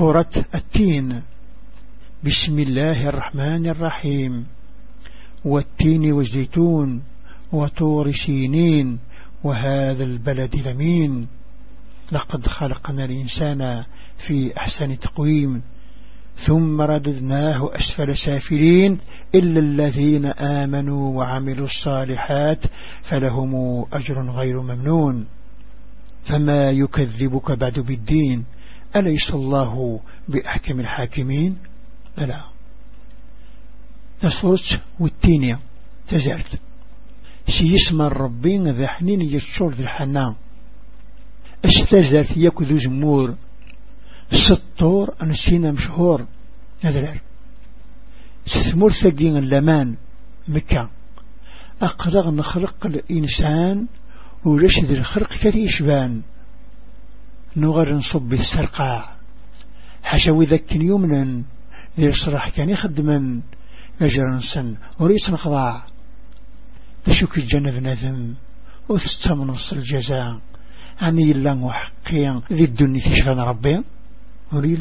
سورة التين. بسم الله الرحمن الرحيم. والتين والزيتون وطور سينين وهذا البلد لمين لقد خلقنا الإنسان في أحسن تقويم ثم رددناه أسفل سافلين إلا الذين آمنوا وعملوا الصالحات فلهم أجر غير ممنون. فما يكذبك بعد بالدين؟ أليس الله بأحكم الحاكمين؟ بلى. تصرت والتينية تزعت سيسمى الربين ذا حنين يشور ذي الحنان. استزرت يكذو زمور. سطور أنسينا مشهور. نذلك ستمر ثقين اللمان. مكة أقرغ نخلق الإنسان ولشد الخرق كثي شبان نغر نصب السرقاع حشوي ذك يمنا يصرح كان يخدما أجر سن وريس نخضاع تشك الجنة بنذم وتستمنص الجزاء. عني الله وحقيا ذي الدنيا تشفى ربي وري